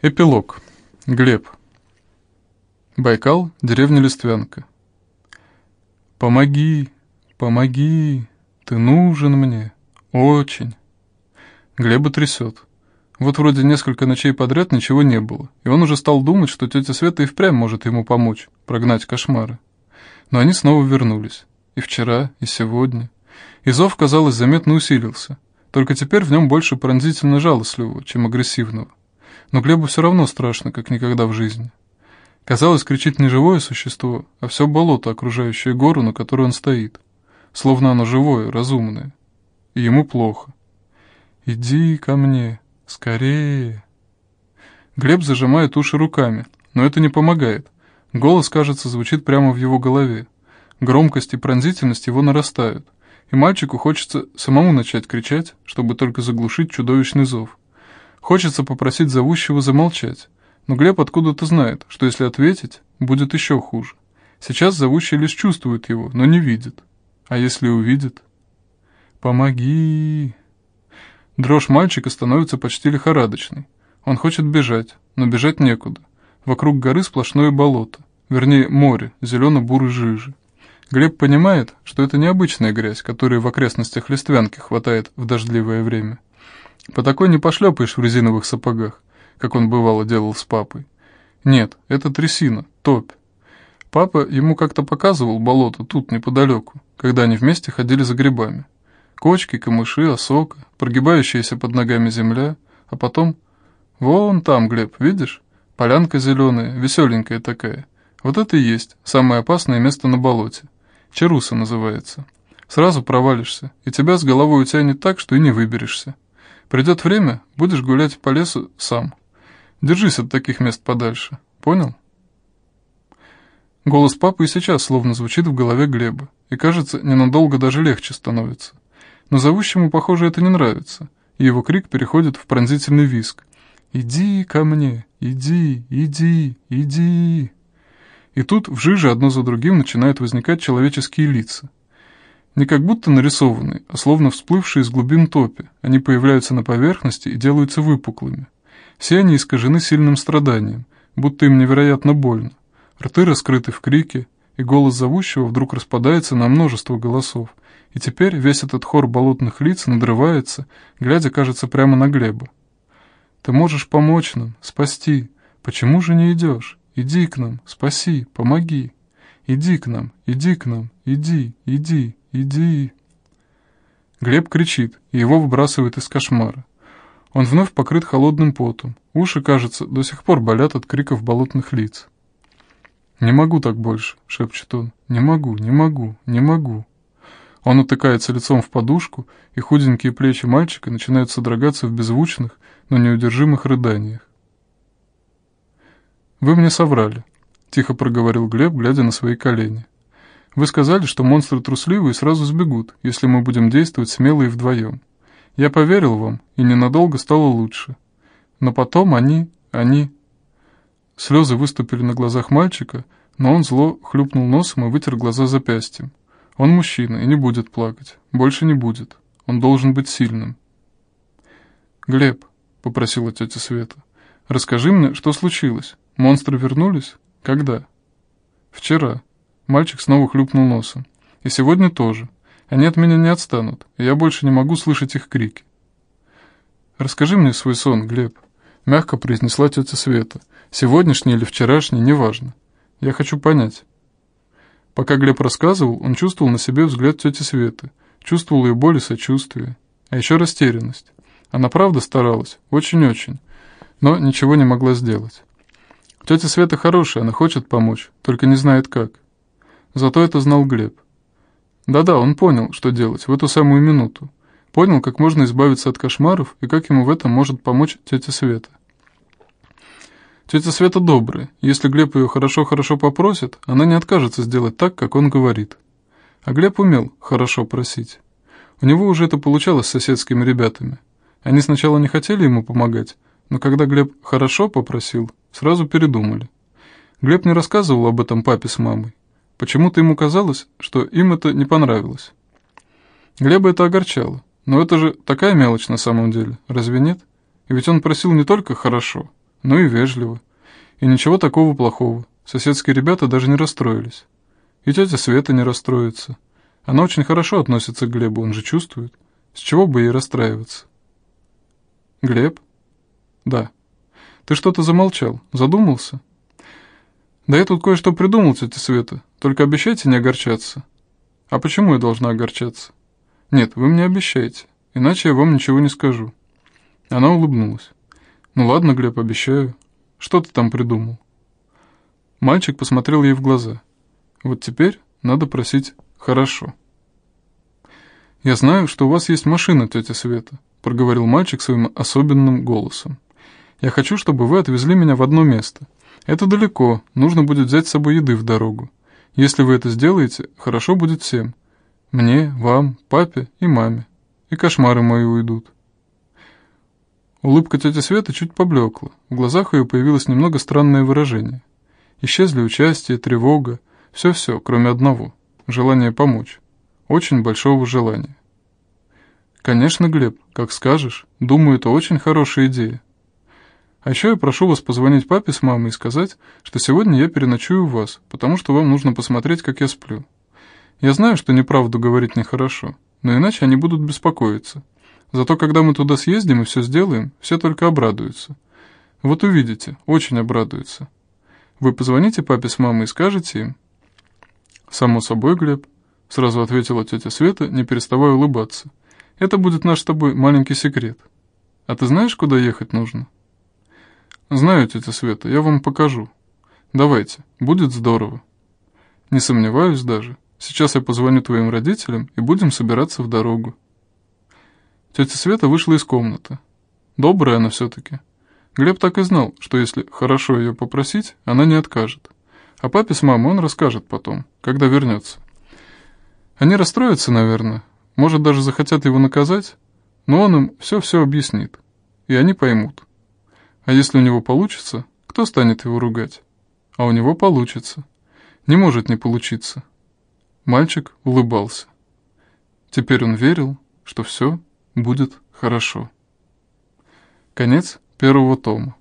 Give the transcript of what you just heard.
Эпилог. Глеб. Байкал, деревня Листвянка. «Помоги, помоги, ты нужен мне, очень». Глеба трясет. Вот вроде несколько ночей подряд ничего не было, и он уже стал думать, что тетя Света и впрямь может ему помочь, прогнать кошмары. Но они снова вернулись. И вчера, и сегодня. И зов, казалось, заметно усилился. Только теперь в нем больше пронзительно жалостливого, чем агрессивного но Глебу все равно страшно, как никогда в жизни. Казалось, кричит не живое существо, а все болото, окружающее гору, на которой он стоит. Словно оно живое, разумное. И ему плохо. «Иди ко мне, скорее!» Глеб зажимает уши руками, но это не помогает. Голос, кажется, звучит прямо в его голове. Громкость и пронзительность его нарастают, и мальчику хочется самому начать кричать, чтобы только заглушить чудовищный зов. Хочется попросить зовущего замолчать, но Глеб откуда-то знает, что если ответить, будет еще хуже. Сейчас зовущий лишь чувствует его, но не видит. А если увидит? «Помоги!» Дрожь мальчика становится почти лихорадочной. Он хочет бежать, но бежать некуда. Вокруг горы сплошное болото, вернее море, зелено-бурой жижи. Глеб понимает, что это необычная грязь, которой в окрестностях Листвянки хватает в дождливое время. По такой не пошлепаешь в резиновых сапогах, как он бывало делал с папой. Нет, это трясина, топь. Папа ему как-то показывал болото тут, неподалеку, когда они вместе ходили за грибами. Кочки, камыши, осока, прогибающаяся под ногами земля, а потом... Вон там, Глеб, видишь? Полянка зеленая, веселенькая такая. Вот это и есть самое опасное место на болоте. Чаруса называется. Сразу провалишься, и тебя с головой утянет так, что и не выберешься. Придет время, будешь гулять по лесу сам. Держись от таких мест подальше. Понял? Голос папы и сейчас словно звучит в голове Глеба, и кажется, ненадолго даже легче становится. Но зовущему, похоже, это не нравится, и его крик переходит в пронзительный визг. «Иди ко мне! Иди! Иди! Иди!» И тут в жиже одно за другим начинают возникать человеческие лица. Не как будто нарисованные, а словно всплывшие из глубин топи. Они появляются на поверхности и делаются выпуклыми. Все они искажены сильным страданием, будто им невероятно больно. Рты раскрыты в крике, и голос зовущего вдруг распадается на множество голосов. И теперь весь этот хор болотных лиц надрывается, глядя, кажется, прямо на Глеба. «Ты можешь помочь нам, спасти. Почему же не идешь? Иди к нам, спаси, помоги. Иди к нам, иди к нам, иди, иди, «Иди!» Глеб кричит, и его выбрасывает из кошмара. Он вновь покрыт холодным потом. Уши, кажется, до сих пор болят от криков болотных лиц. «Не могу так больше», — шепчет он. «Не могу, не могу, не могу». Он утыкается лицом в подушку, и худенькие плечи мальчика начинают содрогаться в беззвучных, но неудержимых рыданиях. «Вы мне соврали», — тихо проговорил Глеб, глядя на свои колени. Вы сказали, что монстры трусливые сразу сбегут, если мы будем действовать смело и вдвоем. Я поверил вам, и ненадолго стало лучше. Но потом они... они...» Слезы выступили на глазах мальчика, но он зло хлюпнул носом и вытер глаза запястьем. Он мужчина и не будет плакать. Больше не будет. Он должен быть сильным. «Глеб», — попросила тетя Света, — «расскажи мне, что случилось. Монстры вернулись? Когда?» «Вчера», Мальчик снова хлюпнул носом. «И сегодня тоже. Они от меня не отстанут, и я больше не могу слышать их крики». «Расскажи мне свой сон, Глеб», — мягко произнесла тетя Света. «Сегодняшний или вчерашний, неважно. Я хочу понять». Пока Глеб рассказывал, он чувствовал на себе взгляд тети Светы, чувствовал ее боль и сочувствие, а еще растерянность. Она правда старалась, очень-очень, но ничего не могла сделать. Тетя Света хорошая, она хочет помочь, только не знает как. Зато это знал Глеб. Да-да, он понял, что делать в эту самую минуту. Понял, как можно избавиться от кошмаров и как ему в этом может помочь тетя Света. Тетя Света добрая. Если Глеб ее хорошо-хорошо попросит, она не откажется сделать так, как он говорит. А Глеб умел хорошо просить. У него уже это получалось с соседскими ребятами. Они сначала не хотели ему помогать, но когда Глеб хорошо попросил, сразу передумали. Глеб не рассказывал об этом папе с мамой. Почему-то ему казалось, что им это не понравилось. Глеба это огорчало. Но это же такая мелочь на самом деле, разве нет? И ведь он просил не только хорошо, ну и вежливо. И ничего такого плохого. Соседские ребята даже не расстроились. И тетя Света не расстроится. Она очень хорошо относится к Глебу, он же чувствует. С чего бы ей расстраиваться? Глеб? Да. Ты что-то замолчал, задумался? Да я тут кое-что придумал, тетя Света. Только обещайте не огорчаться. А почему я должна огорчаться? Нет, вы мне обещаете, иначе я вам ничего не скажу. Она улыбнулась. Ну ладно, Глеб, обещаю. Что ты там придумал? Мальчик посмотрел ей в глаза. Вот теперь надо просить «хорошо». «Я знаю, что у вас есть машина, тетя Света», — проговорил мальчик своим особенным голосом. «Я хочу, чтобы вы отвезли меня в одно место. Это далеко, нужно будет взять с собой еды в дорогу. Если вы это сделаете, хорошо будет всем. Мне, вам, папе и маме. И кошмары мои уйдут». Улыбка тети Светы чуть поблекла, в глазах ее появилось немного странное выражение. Исчезли участие, тревога, все-все, кроме одного — желания помочь. Очень большого желания. Конечно, Глеб, как скажешь. Думаю, это очень хорошая идея. А еще я прошу вас позвонить папе с мамой и сказать, что сегодня я переночую у вас, потому что вам нужно посмотреть, как я сплю. Я знаю, что неправду говорить нехорошо, но иначе они будут беспокоиться. Зато когда мы туда съездим и все сделаем, все только обрадуются. Вот увидите, очень обрадуются. Вы позвоните папе с мамой и скажете им, «Само собой, Глеб», — сразу ответила тетя Света, не переставая улыбаться. «Это будет наш с тобой маленький секрет. А ты знаешь, куда ехать нужно?» «Знаю, тетя Света, я вам покажу. Давайте, будет здорово». «Не сомневаюсь даже. Сейчас я позвоню твоим родителям и будем собираться в дорогу». Тетя Света вышла из комнаты. Добрая она все-таки. Глеб так и знал, что если хорошо ее попросить, она не откажет. А папе с мамой он расскажет потом, когда вернется. Они расстроятся, наверное, может, даже захотят его наказать, но он им все-все объяснит, и они поймут. А если у него получится, кто станет его ругать? А у него получится. Не может не получиться. Мальчик улыбался. Теперь он верил, что все будет хорошо. Конец первого тома.